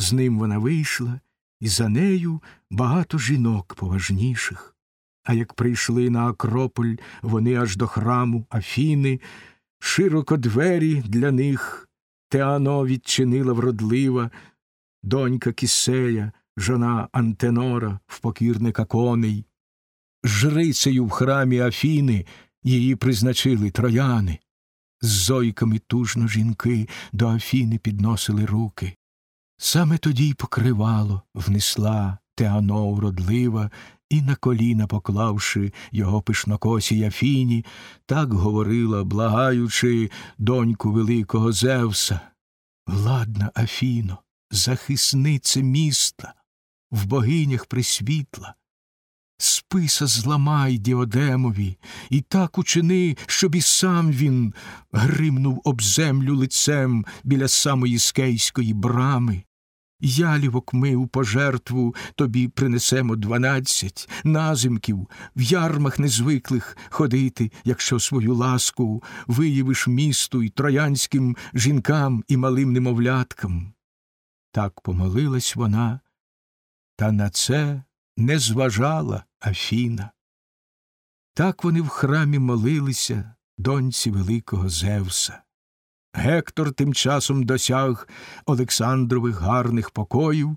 З ним вона вийшла, і за нею багато жінок поважніших. А як прийшли на Акрополь вони аж до храму Афіни, широко двері для них Теано відчинила вродлива, донька Кісея, жона Антенора, в покірника коней. Жрицею в храмі Афіни її призначили трояни. З зойками тужно жінки до Афіни підносили руки. Саме тоді й покривало внесла Теано уродлива, і на коліна поклавши його пишнокосі Афіні, так говорила, благаючи доньку великого Зевса. Владна Афіно, захиснице міста, в богинях присвітла. Списа зламай діодемові, і так учини, щоб і сам він гримнув об землю лицем біля самої скейської брами. Ялівок ми у пожертву тобі принесемо дванадцять, назимків, в ярмах незвиклих ходити, якщо свою ласку виявиш місту й троянським жінкам і малим немовляткам. Так помолилась вона, та на це не зважала Афіна. Так вони в храмі молилися доньці великого Зевса. Гектор тим часом досяг Олександрових гарних покоїв,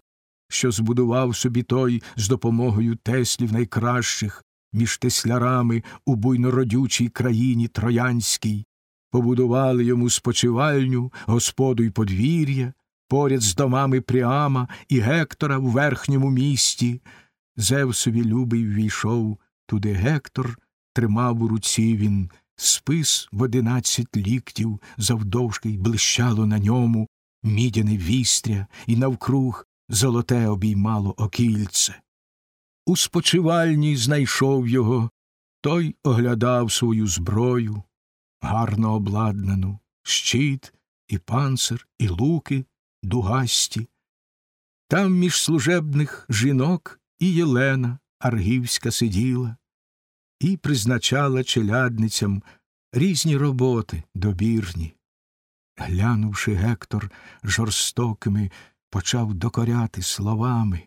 що збудував собі той з допомогою теслів найкращих між теслярами у буйнородючій країні Троянській, побудували йому спочивальню, господу й подвір'я, поряд з домами Пріама і Гектора в верхньому місті. Зевсові любий ввійшов туди Гектор, тримав у руці він спис в одинадцять ліктів завдовжки й блищало на ньому мідяне вістря, і навкруг золоте обіймало окільце. У спочивальні знайшов його, той оглядав свою зброю, гарно обладнану, щит, і панцир, і луки дугасті. Там між служебних жінок і Єлена Аргівська сиділа і призначала челядницям різні роботи добірні. Глянувши, Гектор жорстокими, почав докоряти словами.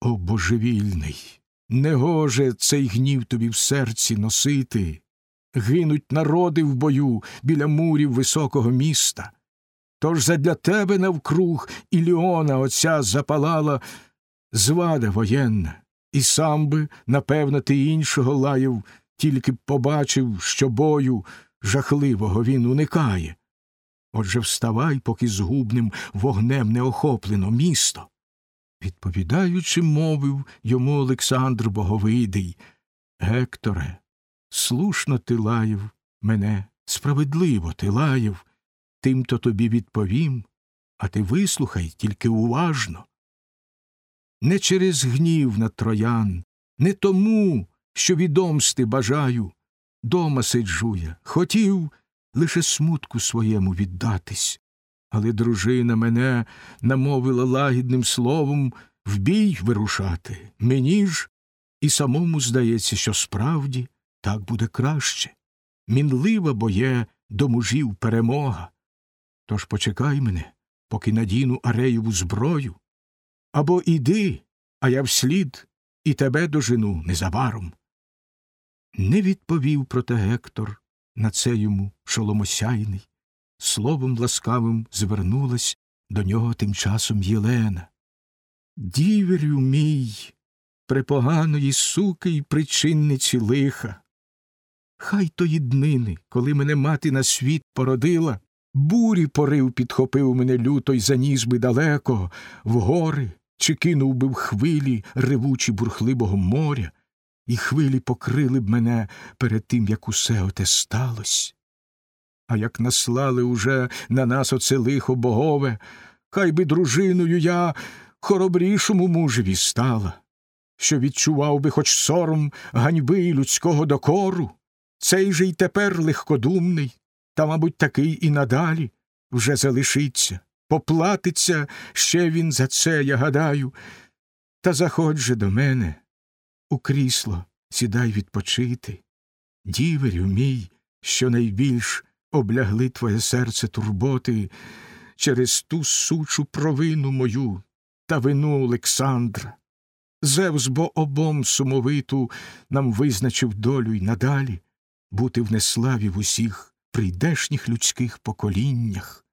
О божевільний, негоже цей гнів тобі в серці носити. Гинуть народи в бою біля мурів високого міста. Тож задля тебе навкруг Іліона оця запалала звада воєнна, і сам би, напевно, ти іншого лаяв, тільки б побачив, що бою жахливого він уникає. Отже, вставай, поки згубним вогнем не охоплено місто. Відповідаючи, мовив йому Олександр Боговидий Гекторе, слушно ти лаяв мене, справедливо ти лаяв, тим то тобі відповім, а ти вислухай тільки уважно не через гнів на троян, не тому, що відомсти бажаю. Дома сиджу я, хотів лише смутку своєму віддатись, але дружина мене намовила лагідним словом в бій вирушати. Мені ж і самому здається, що справді так буде краще. Мінлива боє до мужів перемога. Тож почекай мене, поки надіну ареєву зброю, або іди, а я вслід і тебе дожену незабаром. Не відповів проте Гектор на це йому шоломосяйний. Словом ласкавим звернулась до нього тим часом Єлена. Діверю мій, препоганої суки й причинниці лиха. Хай тої днини, коли мене мати на світ породила, бурі порив підхопив мене люто й заніс би далеко, в гори, чи кинув би в хвилі ревучі бурхливого моря, і хвилі покрили б мене перед тим, як усе оте сталось. А як наслали уже на нас оце лихо богове, хай би дружиною я хоробрішому мужеві стала, що відчував би хоч сором ганьби людського докору, цей же й тепер легкодумний, та, мабуть, такий і надалі вже залишиться. Поплатиться ще він за це, я гадаю. Та заходь же до мене у крісло, сідай відпочити. Діверю мій, що найбільш облягли твоє серце турботи, через ту сучу провину мою та вину Олександра. Зевс бо обом сумовиту нам визначив долю й надалі бути в неславі в усіх прийдешніх людських поколіннях.